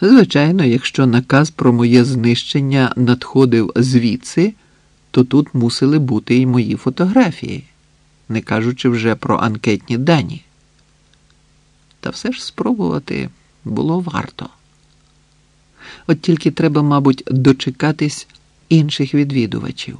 Звичайно, якщо наказ про моє знищення надходив звідси, то тут мусили бути і мої фотографії, не кажучи вже про анкетні дані. Та все ж спробувати було варто. От тільки треба, мабуть, дочекатись інших відвідувачів.